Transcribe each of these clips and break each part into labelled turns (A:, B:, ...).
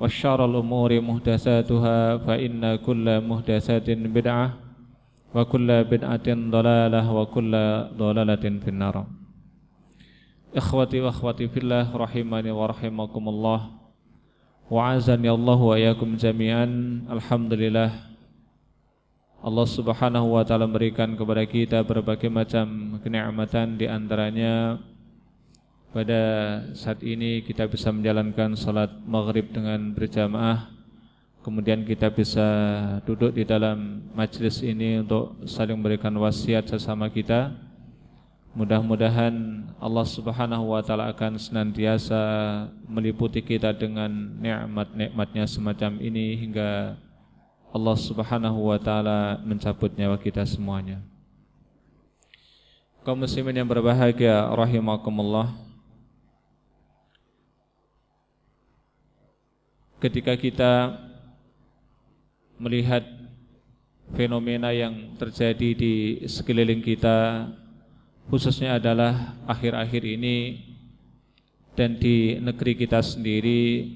A: وشر الأمور محدثاتها فإن كل محدثات بدعة وكل بدعة ضلالة وكل ضلالة في النار إخوتي وأخواتي في الله رحمني ورحمكم الله وعزني الله وإياكم جميعا الحمد لله Allah subhanahu wa ta'ala memberikan kepada kita berbagai macam kenikmatan di antaranya pada saat ini kita bisa menjalankan salat maghrib dengan berjamaah. Kemudian kita bisa duduk di dalam majlis ini untuk saling memberikan wasiat sesama kita. Mudah-mudahan Allah subhanahu wa ta'ala akan senantiasa meliputi kita dengan nikmat-nikmatnya semacam ini Hingga Allah subhanahu wa ta'ala mencabut nyawa kita semuanya. Kaum muslimin yang berbahagia rahimakumullah ketika kita melihat fenomena yang terjadi di sekeliling kita khususnya adalah akhir-akhir ini dan di negeri kita sendiri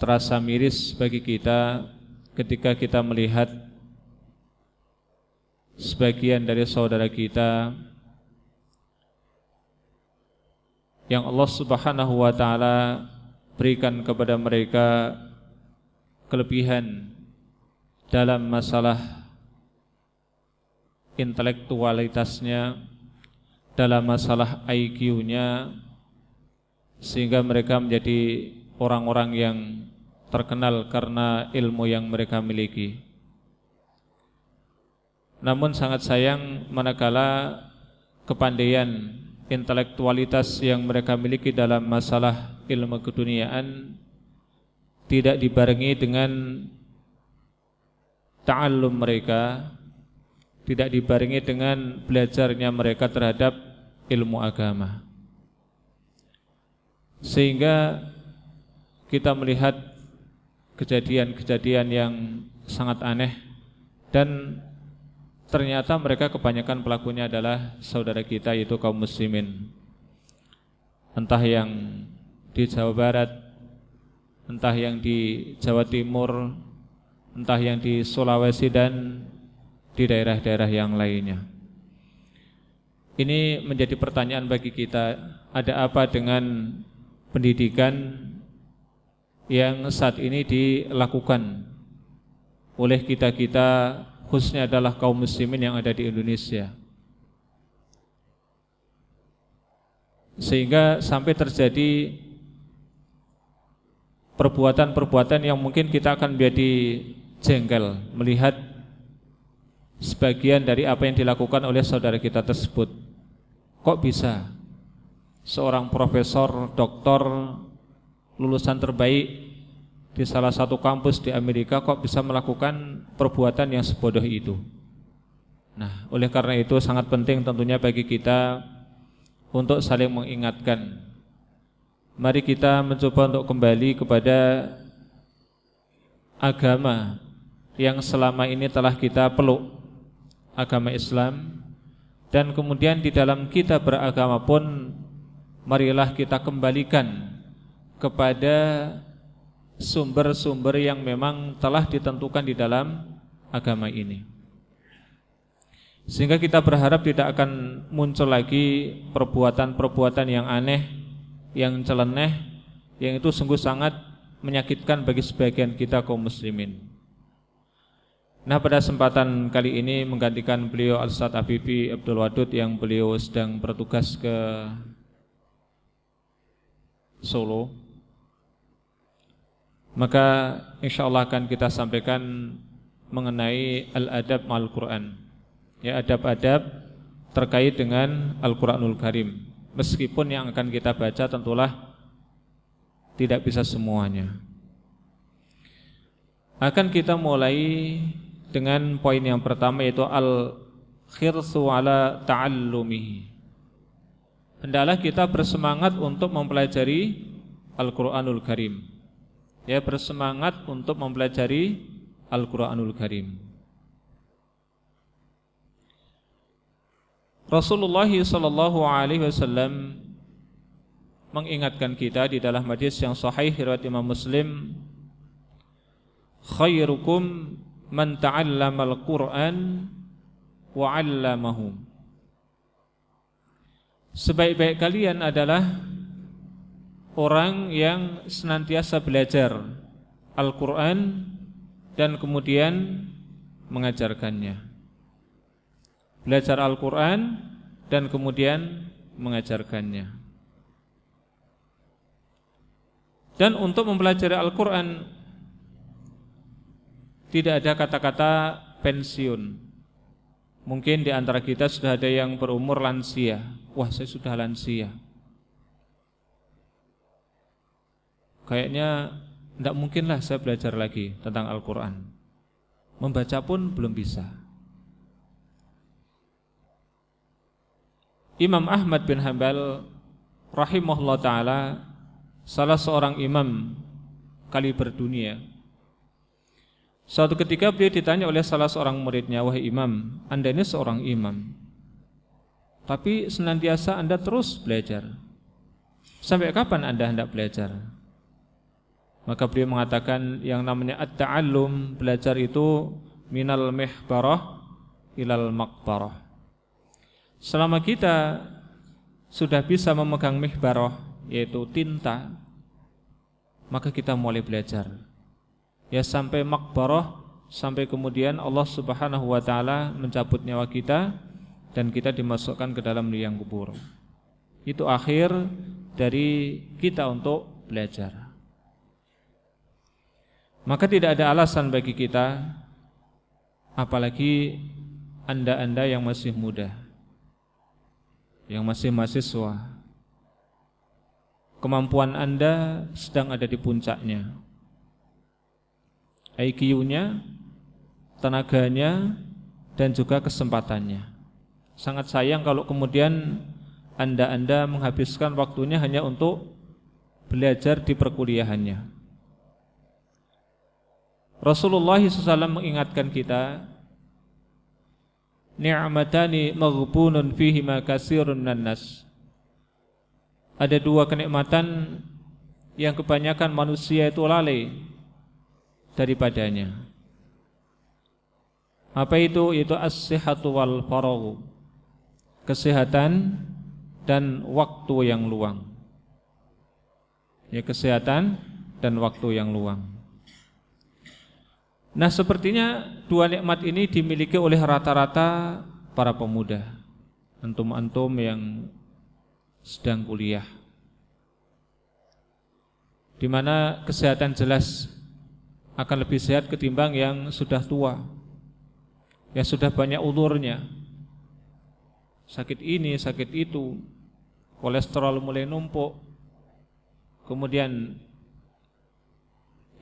A: terasa miris bagi kita ketika kita melihat sebagian dari saudara kita yang Allah Subhanahu wa taala berikan kepada mereka kelebihan dalam masalah intelektualitasnya, dalam masalah IQ-nya, sehingga mereka menjadi orang-orang yang terkenal karena ilmu yang mereka miliki. Namun sangat sayang manakala kepandaian intelektualitas yang mereka miliki dalam masalah ilmu keduniaan tidak dibarengi dengan ta'allum mereka tidak dibarengi dengan belajarnya mereka terhadap ilmu agama. Sehingga kita melihat kejadian-kejadian yang sangat aneh dan ternyata mereka kebanyakan pelakunya adalah saudara kita yaitu kaum muslimin. Entah yang di Jawa Barat, entah yang di Jawa Timur, entah yang di Sulawesi dan di daerah-daerah yang lainnya. Ini menjadi pertanyaan bagi kita, ada apa dengan pendidikan yang saat ini dilakukan oleh kita-kita khususnya adalah kaum muslimin yang ada di Indonesia. Sehingga sampai terjadi perbuatan-perbuatan yang mungkin kita akan menjadi jengkel melihat sebagian dari apa yang dilakukan oleh saudara kita tersebut. Kok bisa seorang profesor, doktor lulusan terbaik di salah satu kampus di Amerika kok bisa melakukan perbuatan yang sebodoh itu. Nah, oleh karena itu sangat penting tentunya bagi kita untuk saling mengingatkan. Mari kita mencoba untuk kembali kepada agama yang selama ini telah kita peluk, agama Islam dan kemudian di dalam kita beragama pun marilah kita kembalikan kepada sumber-sumber yang memang telah ditentukan di dalam agama ini. Sehingga kita berharap tidak akan muncul lagi perbuatan-perbuatan yang aneh, yang celeneh, yang itu sungguh sangat menyakitkan bagi sebagian kita kaum muslimin. Nah pada kesempatan kali ini menggantikan beliau Abibi Abdul Wadud yang beliau sedang bertugas ke Solo Maka insya Allah akan kita sampaikan mengenai Al-Adab Al-Quran ya adab-adab terkait dengan Al-Qur'anul Karim. Meskipun yang akan kita baca tentulah tidak bisa semuanya. Akan kita mulai dengan poin yang pertama yaitu al-khirsu ala ta'allumihi. Hendaklah kita bersemangat untuk mempelajari Al-Qur'anul Karim. Ya, bersemangat untuk mempelajari Al-Qur'anul Karim. Rasulullah sallallahu alaihi wasallam mengingatkan kita di dalam hadis yang sahih riwayat Imam Muslim khairukum man ta'allamal Qur'an wa 'allamahu. Sebaik-baik kalian adalah orang yang senantiasa belajar Al-Qur'an dan kemudian mengajarkannya belajar Al-Quran dan kemudian mengajarkannya. Dan untuk mempelajari Al-Quran tidak ada kata-kata pensiun. Mungkin di antara kita sudah ada yang berumur lansia. Wah, saya sudah lansia. Kayaknya tidak mungkinlah saya belajar lagi tentang Al-Quran. Membaca pun belum bisa. Imam Ahmad bin Hambal rahimahullah taala salah seorang imam kali berdunia. Suatu ketika beliau ditanya oleh salah seorang muridnya, "Wahai imam, Anda ini seorang imam. Tapi senantiasa Anda terus belajar. Sampai kapan Anda hendak belajar?" Maka beliau mengatakan yang namanya at-ta'allum, belajar itu minal mihbarah ilal maqbarah Selama kita sudah bisa memegang mihbarah yaitu tinta, maka kita mulai belajar. Ya sampai makbarah sampai kemudian Allah Subhanahu wa taala mencabut nyawa kita dan kita dimasukkan ke dalam liang kubur. Itu akhir dari kita untuk belajar. Maka tidak ada alasan bagi kita apalagi Anda-anda yang masih muda yang masih mahasiswa. Kemampuan Anda sedang ada di puncaknya. IQ-nya tenaganya dan juga kesempatannya. Sangat sayang kalau kemudian Anda-anda menghabiskan waktunya hanya untuk belajar di perkuliahannya. Rasulullah SAW mengingatkan kita ni'matani maghbunun ma kasirun nas. Ada dua kenikmatan yang kebanyakan manusia itu lalai daripadanya. Apa itu? Itu as-sihhatu wal faragh. Kesehatan dan waktu yang luang. Ya kesehatan dan waktu yang luang. Nah sepertinya dua nikmat ini dimiliki oleh rata-rata para pemuda. Antum-antum yang sedang kuliah. Di mana kesehatan jelas akan lebih sehat ketimbang yang sudah tua Yang sudah banyak ulurnya. Sakit ini, sakit itu Kolesterol mulai numpuk. Kemudian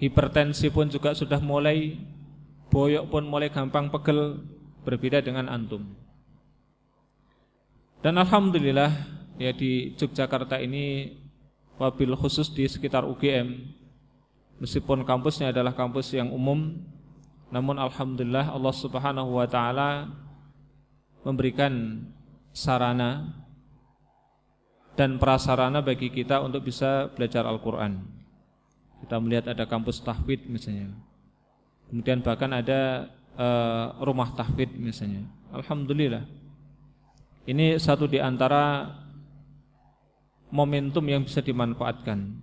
A: hipertensi pun juga sudah mulai boyok pun mulai gampang pegel berbeda dengan antum. Dan alhamdulillah ya di Yogyakarta ini wabil khusus di sekitar UGM meskipun kampusnya adalah kampus yang umum namun alhamdulillah Allah Subhanahu wa taala memberikan sarana dan prasarana bagi kita untuk bisa belajar Al-Qur'an. Kita melihat ada kampus tahfidz misalnya. Kemudian bahkan ada uh, rumah tahfidz misalnya. Alhamdulillah. Ini satu di antara momentum yang bisa dimanfaatkan.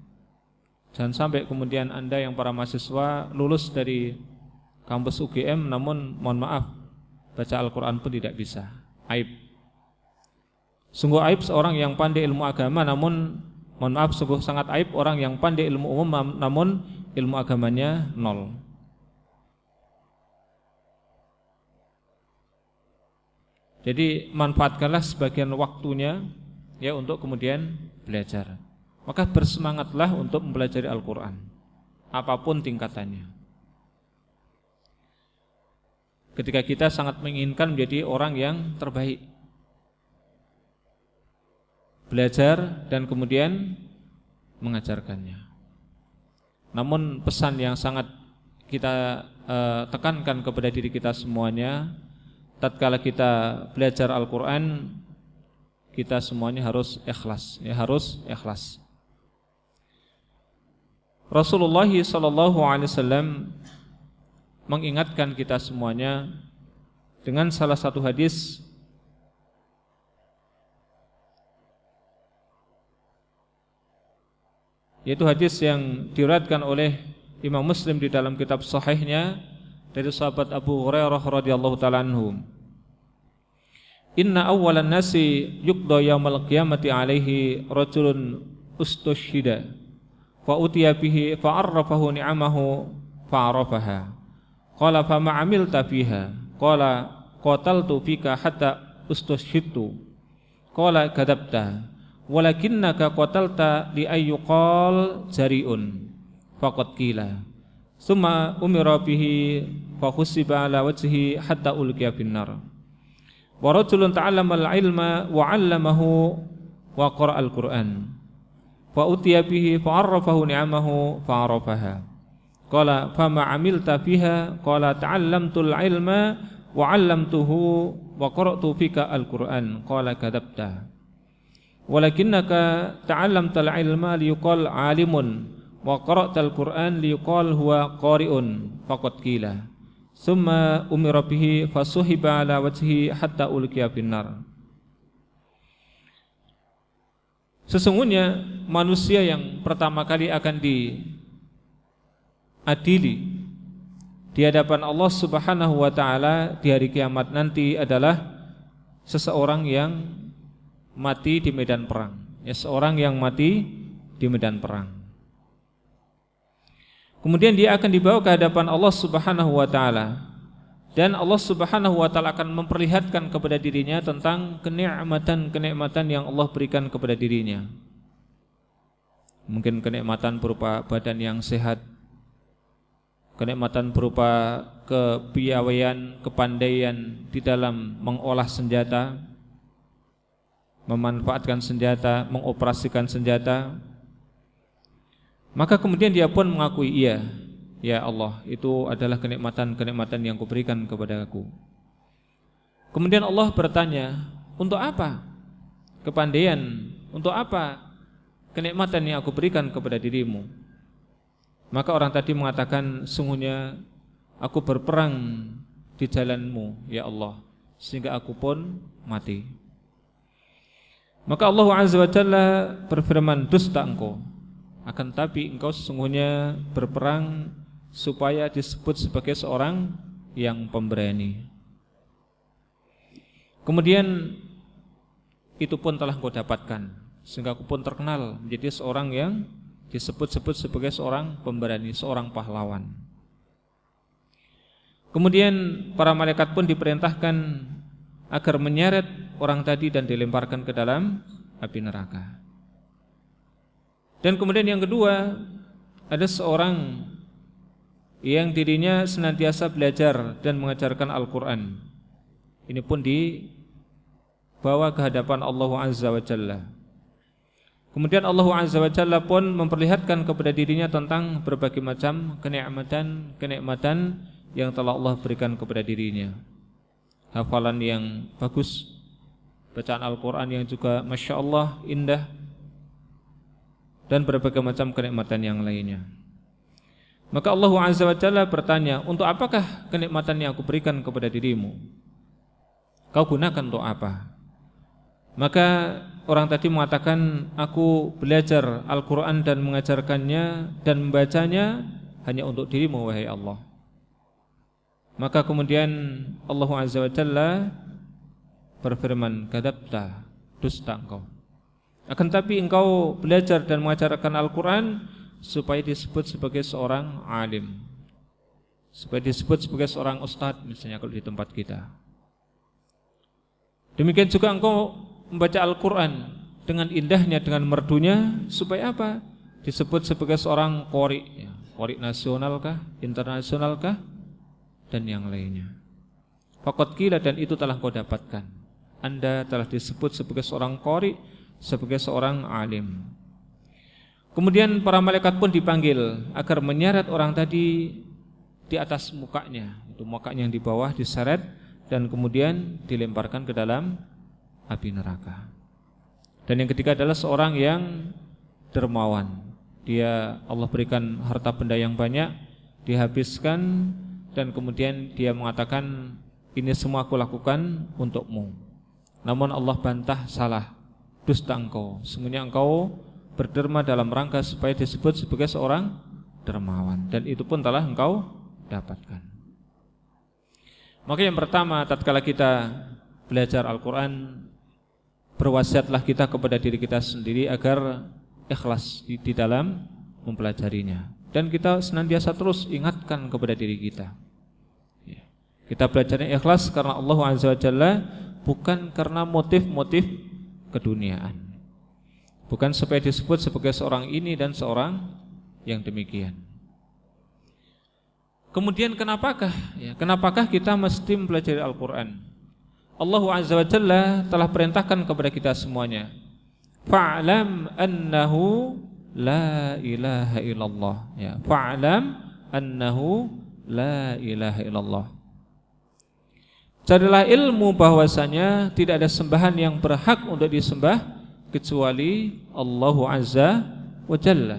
A: Jangan sampai kemudian Anda yang para mahasiswa lulus dari kampus UGM namun mohon maaf baca Al-Qur'an pun tidak bisa. Aib. Sungguh aib seorang yang pandai ilmu agama namun Mohon maaf sungguh sangat aib orang yang pandai ilmu umum namun ilmu agamanya nol. Jadi manfaatkanlah sebagian waktunya ya untuk kemudian belajar. Maka bersemangatlah untuk mempelajari Al-Qur'an. Apa pun tingkatannya. Ketika kita sangat menginginkan menjadi orang yang terbaik belajar dan kemudian mengajarkannya. Namun pesan yang sangat kita uh, tekankan kepada diri kita semuanya, tatkala kita belajar Al-Qur'an, kita semuanya harus ikhlas, ya harus ikhlas. Rasulullah sallallahu alaihi wasallam mengingatkan kita semuanya dengan salah satu hadis yaitu hadis yang diriwayatkan oleh Imam Muslim di dalam kitab sahihnya dari sahabat Abu Hurairah radhiyallahu taala anhu. Inna awwalan nasi yuqda yaumal qiyamati alaihi rajulun ustushhida fa utiya bihi fa arrafahu ni'amahu fa arafaha. Qala fa ma amilta fiha? Qala qataltu fika hatta ustushhidtu qala kadabta walakinnaka qatalta li ayyuqal jariun. Faqad qila. Summa umira bihi fa khusiba ala wajhi hatta ulqiya finnar. Wa rajulun ta'allama al-ilma wa 'allamahu wa qara'a al-Qur'an. Fa utiya bihi fa 'arrafahu ni'amahu fa 'arafaha. Qala fama 'amilta fiha qala ta'allamtu al-ilma wa 'allamtuhu wa qara'tu fika al-Qur'an. Qala kadzabta walakinnaka ta'allamtal ilma liyuqal alimun wa qara'tal qur'an liyuqal huwa qari'un. Faqad qila. Summa umira bihi fasuhiba ala wajhi hatta ulqiya finnar. Sesungguhnya manusia yang pertama kali akan diadili di hadapan Allah Subhanahu wa taala di hari kiamat nanti adalah seseorang yang mati di medan perang. Ya, seorang yang mati di medan perang. Kemudian dia akan dibawa ke hadapan Allah Subhanahu wa taala. Dan Allah Subhanahu wa taala akan memperlihatkan kepada dirinya tentang kenikmatan-kenikmatan yang Allah berikan kepada dirinya. Mungkin kenikmatan berupa badan yang sehat, kenikmatan berupa kepiawaian, kepandaian di dalam mengolah senjata, memanfaatkan senjata, mengoperasikan senjata, maka kemudian dia pun mengakui iya, ya Allah, itu adalah kenikmatan-kenikmatan yang kuberikan kepada aku. Kemudian Allah bertanya, untuk apa kepandaian, untuk apa kenikmatan yang aku berikan kepada dirimu? Maka orang tadi mengatakan, sungguhnya aku berperang di jalanmu, ya Allah, sehingga aku pun mati. Maka Allah Azza wa Jalla berfirman dusta engkau akan tapi engkau sesungguhnya berperang supaya disebut sebagai seorang yang pemberani. Kemudian itu pun telah engkau dapatkan sehingga aku pun terkenal menjadi seorang yang disebut-sebut sebagai seorang pemberani, seorang pahlawan. Kemudian para malaikat pun diperintahkan agar menyeret orang tadi dan dilemparkan ke dalam api neraka. Dan kemudian yang kedua, ada seorang yang dirinya senantiasa belajar dan mengajarkan Al-Qur'an. Ini pun dibawa ke hadapan Allah Azza wa Jalla. Kemudian Allah Azza wa Jalla pun memperlihatkan kepada dirinya tentang berbagai macam kenikmatan-kenikmatan yang telah Allah berikan kepada dirinya. Hafalan yang bagus, bacaan Al-Quran yang juga Masya Allah indah, dan berbagai macam kenikmatan yang lainnya. Maka Allah Azza wa Jalla bertanya, untuk apakah kenikmatan yang aku berikan kepada dirimu? Kau gunakan untuk apa? Maka orang tadi mengatakan, aku belajar Al-Quran dan mengajarkannya dan membacanya hanya untuk dirimu, wahai Allah. Maka kemudian Allah Azza wa Jalla berfirman, kadabta, dusta engkau. Akan tapi engkau belajar dan mengajarkan Al-Quran supaya disebut sebagai seorang alim supaya disebut sebagai seorang ustadz misalnya kalau di tempat kita demikian juga engkau membaca Al-Quran dengan indahnya dengan merdunya supaya apa disebut sebagai seorang kori ya. kori nasional kah internasional kah dan yang lainnya Fakot kila dan itu telah kau dapatkan Anda telah disebut sebagai seorang kori Sebagai seorang alim Kemudian para malaikat pun dipanggil agar menyeret orang tadi di atas mukanya, itu mukanya yang di bawah diseret dan kemudian dilemparkan ke dalam api neraka. Dan yang ketiga adalah seorang yang dermawan. Dia Allah berikan harta benda yang banyak, dihabiskan dan kemudian dia mengatakan ini semua aku lakukan untukmu. Namun Allah bantah salah, dusta engkau. Sungguhnya engkau berderma dalam rangka supaya disebut sebagai seorang dermawan dan itu pun telah engkau dapatkan. Maka yang pertama tatkala kita belajar Al-Qur'an berwasiatlah kita kepada diri kita sendiri agar ikhlas di, di dalam mempelajarinya dan kita senantiasa terus ingatkan kepada diri kita. Kita belajarnya ikhlas karena Allah Azza wa Jalla bukan karena motif-motif keduniaan. Bukan supaya disebut sebagai seorang ini dan seorang yang demikian. Kemudian kenapakah ya, kenapakah kita mesti mempelajari Al-Qur'an? Allah Azza wa Jalla telah perintahkan kepada kita semuanya. Fa'lam annahu la ilaha illallah ya. Fa'lam annahu la ilaha illallah. Carilah ilmu bahwasanya tidak ada sembahan yang berhak untuk disembah kecuali Allah Azza wa Jalla.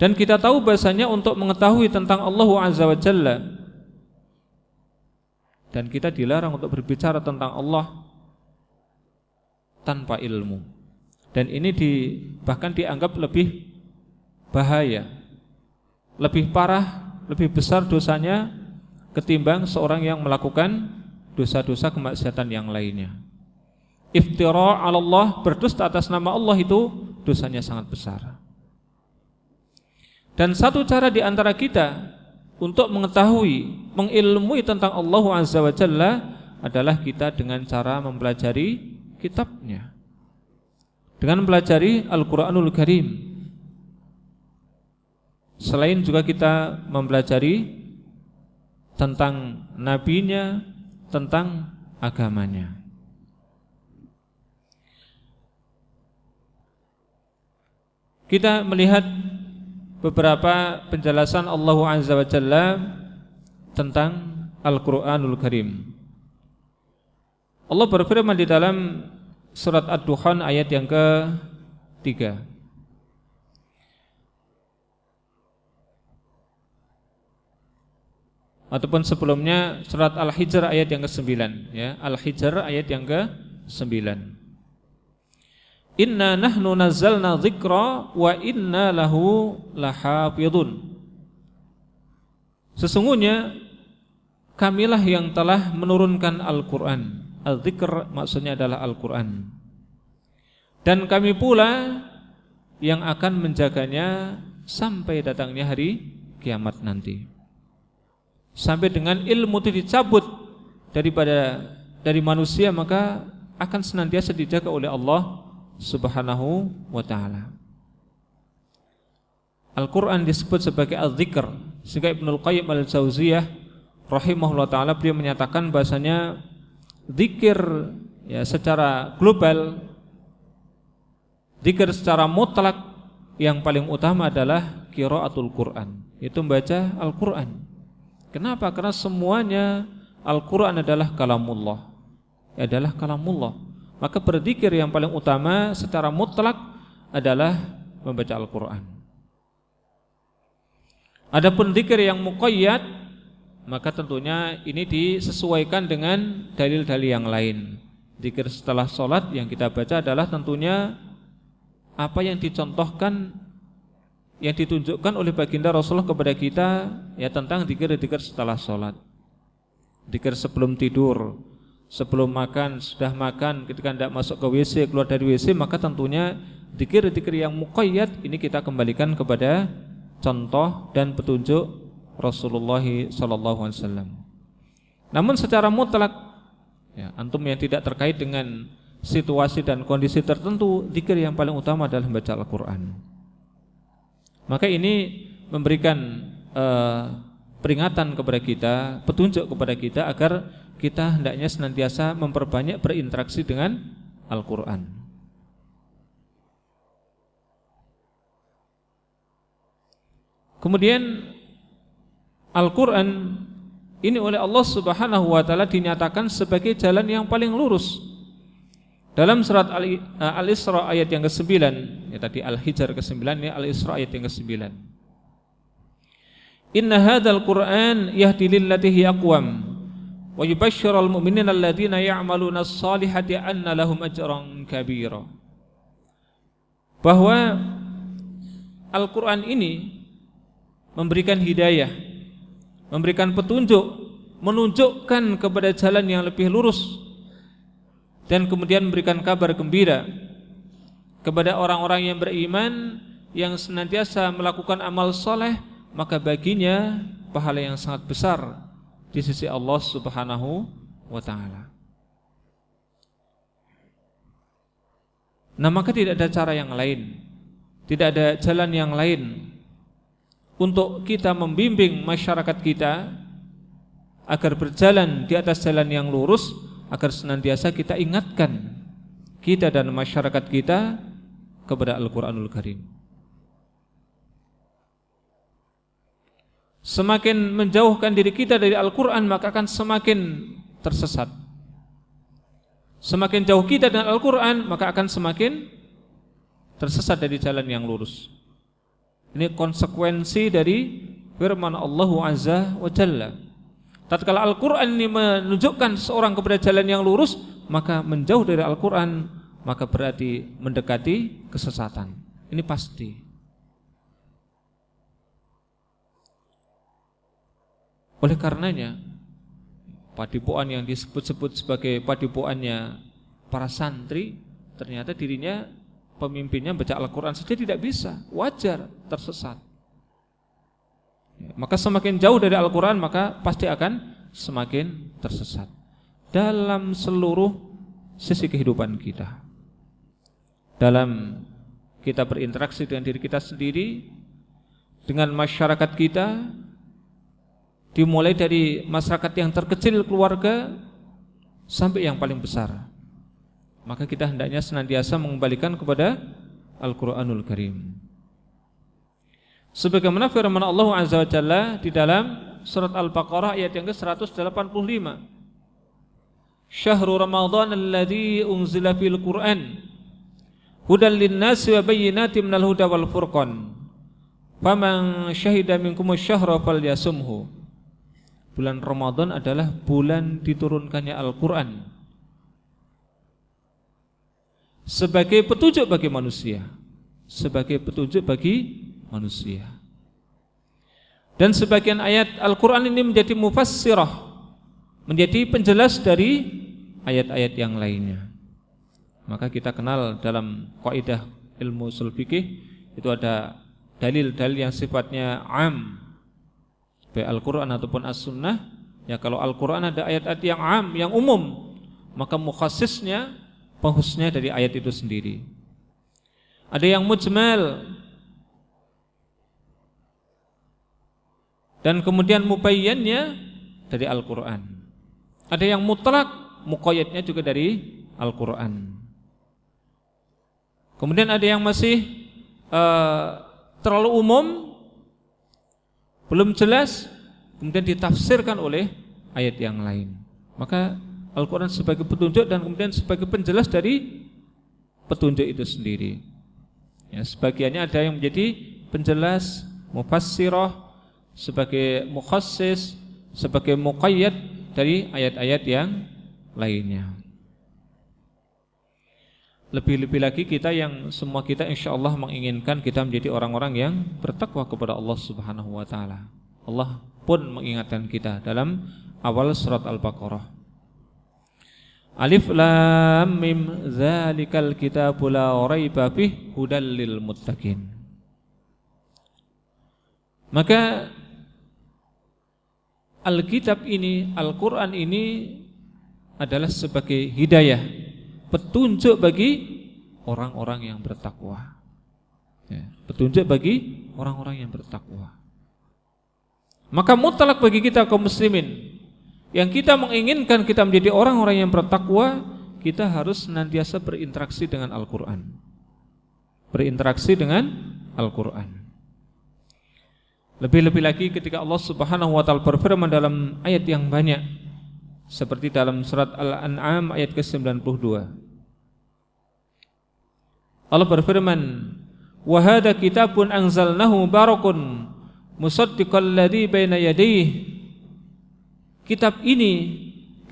A: Dan kita tahu bahasanya untuk mengetahui tentang Allah Azza wa Jalla dan kita dilarang untuk berbicara tentang Allah tanpa ilmu. Dan ini di, bahkan dianggap lebih bahaya, lebih parah, lebih besar dosanya ketimbang seorang yang melakukan dosa-dosa kemaksiatan yang lainnya iftira ala Allah berdusta atas nama Allah itu dosanya sangat besar. Dan satu cara di antara kita untuk mengetahui, mengilmui tentang Allah Azza wa Jalla adalah kita dengan cara mempelajari kitabnya. Dengan mempelajari Al-Qur'anul Karim. Selain juga kita mempelajari tentang nabinya, tentang agamanya. Kita melihat beberapa penjelasan Allah Azza wa Jalla tentang Al-Qur'anul Karim. Allah berfirman di dalam surat Ad-Dukhan ayat yang ke-3. Ataupun sebelumnya surat Al-Hijr ayat yang ke-9 ya. Al-Hijr ayat yang ke-9. Inna nahnu nazzalna dzikra wa inna lahu lahafidun. Sesungguhnya kamilah yang telah menurunkan Al-Qur'an. Al-dzikr maksudnya adalah Al-Qur'an. Dan kami pula yang akan menjaganya sampai datangnya hari kiamat nanti. Sampai dengan ilmu itu dicabut daripada dari manusia maka akan senantiasa dijaga oleh Allah Subhanahu wa taala. Al-Quran disebut sebagai al-zikr Sehingga Ibnul Qayyim al-Jauziyah Rahimahullah ta'ala beliau menyatakan bahasanya Zikir ya, secara global Zikir secara mutlak Yang paling utama adalah Kiraatul Quran Itu membaca Al-Quran Kenapa? Karena semuanya Al-Quran adalah kalamullah Adalah kalamullah Maka berzikir yang paling utama secara mutlak adalah membaca Al-Quran Adapun zikir yang muqayyad maka tentunya ini disesuaikan dengan dalil-dalil yang lain. Zikir setelah sholat yang kita baca adalah tentunya apa yang dicontohkan yang ditunjukkan oleh baginda Rasulullah kepada kita ya tentang zikir-zikir setelah sholat. Zikir sebelum tidur, sebelum makan, sudah makan, ketika tidak masuk ke WC, keluar dari WC, maka tentunya zikir-zikir yang muqayyad ini kita kembalikan kepada contoh dan petunjuk Rasulullah wasallam. Namun secara mutlak ya, antum yang tidak terkait dengan situasi dan kondisi tertentu, zikir yang paling utama adalah membaca Al-Qur'an. Maka ini memberikan uh, peringatan kepada kita, petunjuk kepada kita agar kita hendaknya senantiasa memperbanyak berinteraksi dengan Al-Qur'an. Kemudian Al-Quran ini oleh Allah Subhanahu Wa Taala dinyatakan sebagai jalan yang paling lurus. Dalam surat eh, Al-Isra ayat yang ke-9, ya tadi Al-Hijr ke-9 ya Al-Isra ayat yang ke-9. Inna hadzal Qur'an yahdi lillati hiya aqwam wa yubashshirul mu'minina alladziina ya'maluna as-salihati anna lahum ajran kabira. Bahwa Al-Qur'an ini memberikan hidayah, memberikan petunjuk, menunjukkan kepada jalan yang lebih lurus dan kemudian memberikan kabar gembira kepada orang-orang yang beriman yang senantiasa melakukan amal soleh maka baginya pahala yang sangat besar di sisi Allah Subhanahu wa taala. Nah, maka tidak ada cara yang lain. Tidak ada jalan yang lain untuk kita membimbing masyarakat kita agar berjalan di atas jalan yang lurus agar senantiasa kita ingatkan kita dan masyarakat kita kepada Al-Qur'anul Karim. Semakin menjauhkan diri kita dari Al-Qur'an maka akan semakin tersesat. Semakin jauh kita dengan Al-Qur'an maka akan semakin tersesat dari jalan yang lurus. Ini konsekuensi dari firman Allah Azza wa Jalla. Tatkala Al-Qur'an ini menunjukkan seorang kepada jalan yang lurus, maka menjauh dari Al-Qur'an maka berarti mendekati kesesatan. Ini pasti. Oleh karenanya padipuan yang disebut-sebut sebagai padipuannya para santri ternyata dirinya pemimpinnya baca Al-Quran saja tidak bisa, wajar tersesat. Maka semakin jauh dari Al-Quran maka pasti akan semakin tersesat dalam seluruh sisi kehidupan kita. Dalam kita berinteraksi dengan diri kita sendiri, dengan masyarakat kita, dimulai dari masyarakat yang terkecil keluarga sampai yang paling besar maka kita hendaknya senantiasa mengembalikan kepada Al-Qur'anul Karim. Sebagaimana firman Allah Azza wa Jalla di dalam surat Al-Baqarah ayat yang ke-185. Syahrul Ramadan alladzi unzila fil Qur'an hudan lin-nasi wa bayyinatin minal huda wal furqan. Faman syahida minkum asy-syahra falyasumhu. Bulan Ramadan adalah bulan diturunkannya Al-Qur'an sebagai petunjuk bagi manusia, sebagai petunjuk bagi manusia. Dan sebagian ayat Al-Qur'an ini menjadi mufassirah, menjadi penjelas dari ayat-ayat yang lainnya. Maka kita kenal dalam kaidah ilmu usul fikih itu ada dalil-dalil yang sifatnya am baik Al-Qur'an ataupun As-Sunnah. Ya kalau Al-Qur'an ada ayat-ayat yang am, yang umum, maka mukhassisnya penghusnya dari ayat itu sendiri. Ada yang mujmal. Dan kemudian mubayyannya dari Al-Qur'an. Ada yang mutlak, muqayyadnya juga dari Al-Qur'an. Kemudian ada yang masih uh, terlalu umum, belum jelas, kemudian ditafsirkan oleh ayat yang lain. Maka Al-Quran sebagai petunjuk dan kemudian sebagai penjelas dari petunjuk itu sendiri. Ya, sebagiannya ada yang menjadi penjelas, mufassirah, sebagai mukhassis, sebagai muqayyad dari ayat-ayat yang lainnya. Lebih-lebih lagi kita yang semua kita insya Allah menginginkan kita menjadi orang-orang yang bertakwa kepada Allah Subhanahu Wa Taala. Allah pun mengingatkan kita dalam awal surat Al-Baqarah. Alif lam mim zalikal kitabul la raiba muttaqin. Maka Alkitab ini, Al-Qur'an ini adalah sebagai hidayah petunjuk bagi orang-orang yang bertakwa. Ya, petunjuk bagi orang-orang yang bertakwa. Maka mutlak bagi kita kaum muslimin yang kita menginginkan kita menjadi orang-orang yang bertakwa, kita harus senantiasa berinteraksi dengan Al-Qur'an. Berinteraksi dengan Al-Qur'an. Lebih-lebih lagi ketika Allah Subhanahu wa taala berfirman dalam ayat yang banyak seperti dalam surat Al-An'am ayat ke-92. Allah berfirman, "Wa hadha kitabun anzalnahu barakun musaddiqal ladzi baina yadayhi." Kitab ini,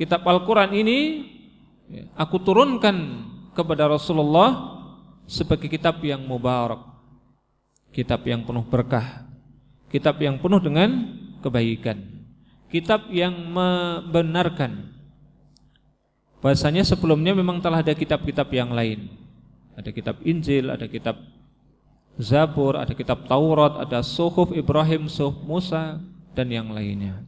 A: kitab Al-Qur'an ini aku turunkan kepada Rasulullah sebagai kitab yang mubarak. Kitab yang penuh berkah. Kitab yang penuh dengan kebaikan kitab yang membenarkan bahasanya sebelumnya memang telah ada kitab-kitab yang lain. Ada kitab Injil, ada kitab Zabur, ada kitab Taurat, ada Suhuf Ibrahim, Suhuf Musa dan yang lainnya.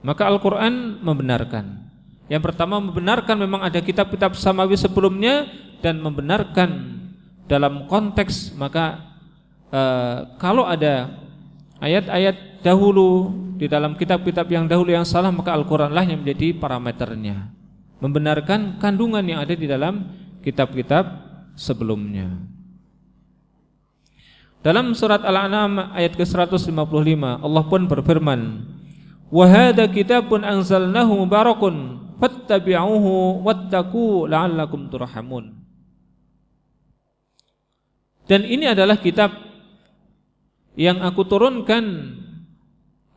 A: Maka Al-Qur'an membenarkan. Yang pertama membenarkan memang ada kitab-kitab samawi sebelumnya dan membenarkan dalam konteks maka e, kalau ada ayat-ayat dahulu di dalam kitab-kitab yang dahulu yang salah maka Al-Qur'anlah yang menjadi parameternya. Membenarkan kandungan yang ada di dalam kitab-kitab sebelumnya. Dalam surat Al-An'am ayat ke-155 Allah pun berfirman, "Wa hadza kitabun anzalnahu mubarakun fattabi'uhu wattaqu la'allakum turhamun." Dan ini adalah kitab yang aku turunkan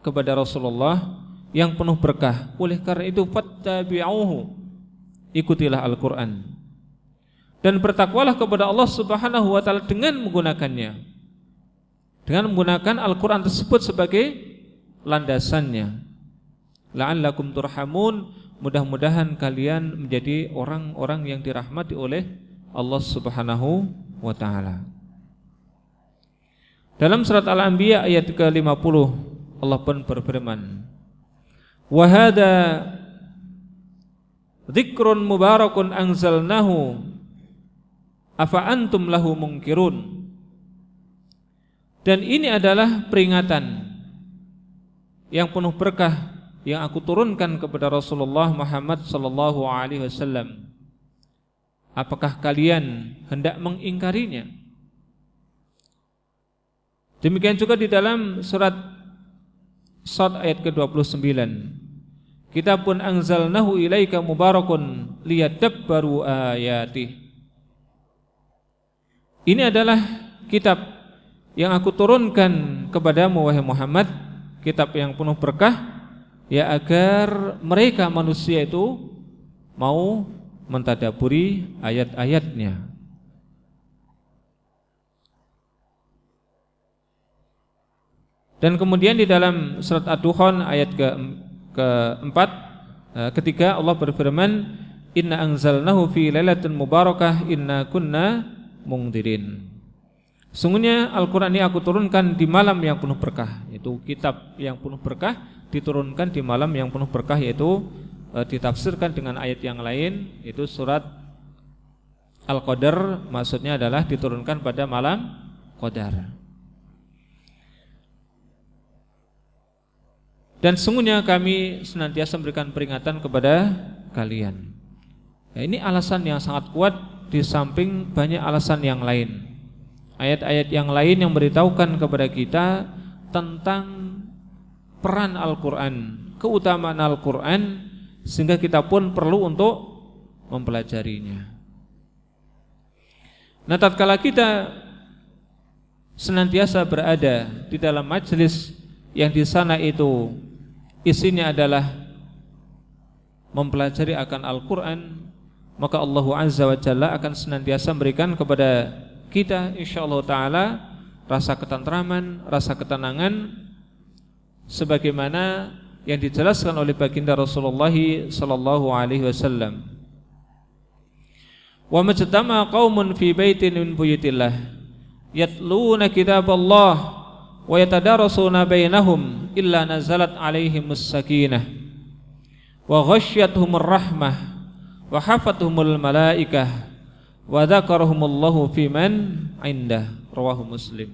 A: kepada Rasulullah yang penuh berkah. Oleh karena itu fattabi'uhu. Ikutilah Al-Qur'an. Dan bertakwalah kepada Allah Subhanahu wa taala dengan menggunakannya. Dengan menggunakan Al-Qur'an tersebut sebagai landasannya. La'allakum turhamun, mudah-mudahan kalian menjadi orang-orang yang dirahmati oleh Allah Subhanahu wa taala. Dalam surat Al-Anbiya ayat ke-50 Allah pun berfirman Wa hadha dzikrun mubarakun anzalnahu afa antum lahu munkirun Dan ini adalah peringatan yang penuh berkah yang aku turunkan kepada Rasulullah Muhammad sallallahu alaihi wasallam. Apakah kalian hendak mengingkarinya? Demikian juga di dalam surat Sad ayat ke-29. Kitabun anzalnahu ilaika mubarakun liyadabbaru ayatih. Ini adalah kitab yang aku turunkan kepadamu wahai Muhammad. Kitab yang penuh berkah Ya agar mereka manusia itu mau mentadaburi ayat-ayatnya Dan kemudian di dalam surat Ad-Dukhan ayat ke keempat eh, ketika Allah berfirman Inna anzalnahu fi lailatin mubarakah inna kunna mungdirin. Sungguhnya Al-Qur'an ini aku turunkan di malam yang penuh berkah, yaitu kitab yang penuh berkah diturunkan di malam yang penuh berkah yaitu e, ditafsirkan dengan ayat yang lain yaitu surat Al-Qadar maksudnya adalah diturunkan pada malam Qadar. Dan sungguhnya kami senantiasa memberikan peringatan kepada kalian. Ya, ini alasan yang sangat kuat di samping banyak alasan yang lain. Ayat-ayat yang lain yang beritahukan kepada kita tentang peran Al-Quran, keutamaan Al-Quran, sehingga kita pun perlu untuk mempelajarinya. Nah, tatkala kita senantiasa berada di dalam majelis yang di sana itu isinya adalah mempelajari akan Al-Quran maka Allah Azza wa Jalla akan senantiasa memberikan kepada kita insyaAllah ta'ala rasa ketentraman, rasa ketenangan sebagaimana yang dijelaskan oleh baginda Rasulullah sallallahu alaihi wasallam. Wa majtama qaumun fi baitin min buyutillah yatluna kitaballah wa yatadarasuna bainahum illa nazalat alaihimus sakinah wa ghasyiyatuhumur rahmah wa hafathumul malaikah wa dzakarahumullahu fiman indah rawahu muslim.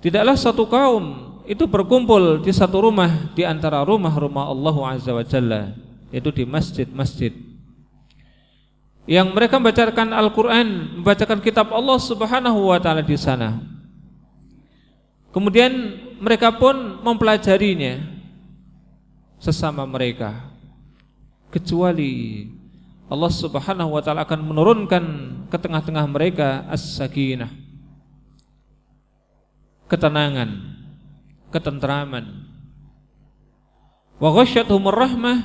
A: Tidaklah satu kaum itu berkumpul di satu rumah di antara rumah-rumah Allah Azza wa Jalla yaitu di masjid-masjid. Yang mereka membacakan Al-Qur'an, membacakan kitab Allah Subhanahu wa taala di sana. Kemudian mereka pun mempelajarinya sesama mereka. Kecuali Allah Subhanahu wa taala akan menurunkan ke tengah-tengah mereka as-sakinah ketenangan, ketentraman. Wa ghasyatuhumur rahmah,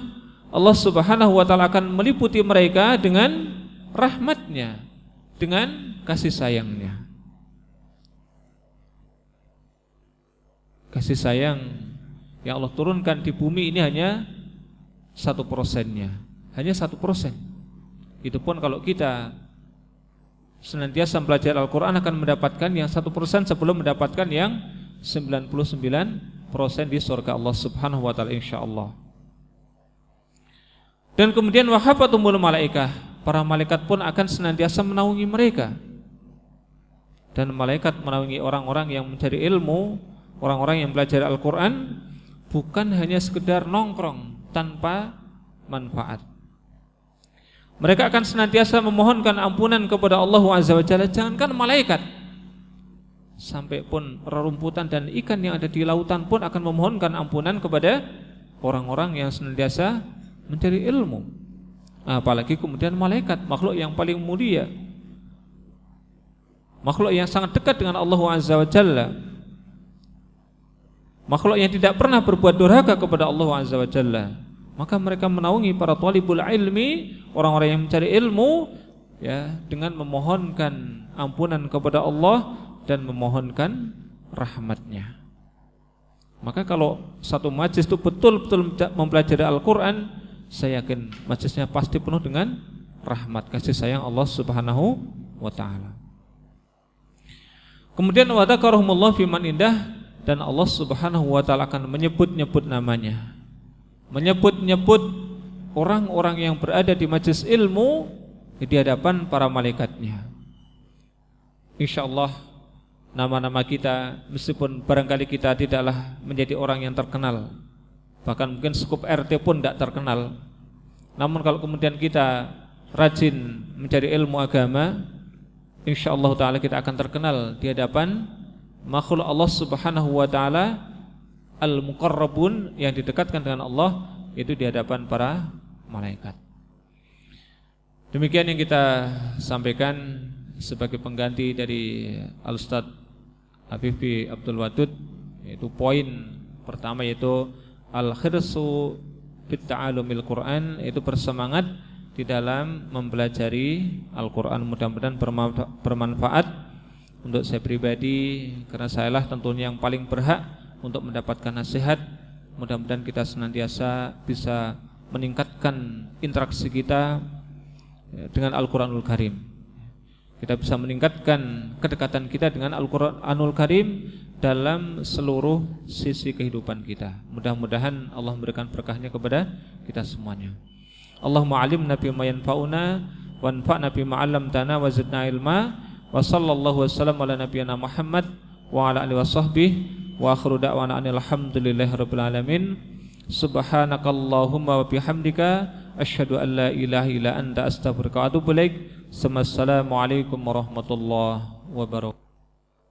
A: Allah Subhanahu wa taala akan meliputi mereka dengan rahmatnya, dengan kasih sayangnya. Kasih sayang yang Allah turunkan di bumi ini hanya satu persennya, hanya satu persen. Itu pun kalau kita senantiasa belajar Al-Quran akan mendapatkan yang satu persen sebelum mendapatkan yang 99 persen di surga Allah Subhanahu Wa Taala Insya Allah. Dan kemudian wahafatumul malaikah, para malaikat pun akan senantiasa menaungi mereka. Dan malaikat menaungi orang-orang yang mencari ilmu, orang-orang yang belajar Al-Quran, bukan hanya sekedar nongkrong tanpa manfaat. Mereka akan senantiasa memohonkan ampunan kepada Allah Azza wa Jalla. Jangankan malaikat Sampai pun rerumputan dan ikan yang ada di lautan pun akan memohonkan ampunan kepada orang-orang yang senantiasa mencari ilmu. Apalagi kemudian malaikat Makhluk yang paling mulia. Makhluk yang sangat dekat dengan Allah Azza wa Jalla Makhluk yang tidak pernah berbuat durhaka kepada Allah Azza wa Jalla maka mereka menaungi para talibul ilmi, orang-orang yang mencari ilmu ya dengan memohonkan ampunan kepada Allah dan memohonkan rahmatnya. Maka kalau satu majlis itu betul-betul mempelajari Al-Quran Saya yakin majlisnya pasti penuh dengan rahmat kasih sayang Allah subhanahu wa ta'ala Kemudian wadakarohumullah fiman indah Dan Allah subhanahu wa ta'ala akan menyebut-nyebut namanya menyebut-nyebut orang-orang yang berada di majlis ilmu di hadapan para malaikatnya. Insyaallah nama-nama kita meskipun barangkali kita tidaklah menjadi orang yang terkenal, bahkan mungkin skup RT pun tidak terkenal. Namun kalau kemudian kita rajin mencari ilmu agama, insyaallah taala kita akan terkenal di hadapan makhluk Allah Subhanahu wa taala al-muqarrabun yang didekatkan dengan Allah itu di hadapan para malaikat. Demikian yang kita sampaikan sebagai pengganti dari Al-Ustaz Habibi Abdul Wadud yaitu poin pertama yaitu al-khirsu fit ta'alumil Quran yaitu bersemangat di dalam mempelajari Al-Qur'an mudah-mudahan bermanfaat untuk saya pribadi karena sayalah tentunya yang paling berhak untuk mendapatkan nasihat. Mudah-mudahan kita senantiasa bisa meningkatkan interaksi kita ya, dengan Al-Qur'anul Karim. Kita bisa meningkatkan kedekatan kita dengan Al-Qur'anul Karim dalam seluruh sisi kehidupan kita. Mudah-mudahan Allah memberikan berkahnya kepada kita semuanya. Allahumma alimna bima yanfa'una wanfa'na bima 'allamtana wa zidna ilma wa sallallahu wasallam ala nabiyyina Muhammad wa ala alihi washabbihi wa akhiru da'wana alhamdulillahirabbil alamin. Subhanakallahumma wa bihamdika asyhadu an la ilaha illa anta astaghfiruka wa atubu ilaik. Assalamualaikum warahmatullahi wabarakatuh.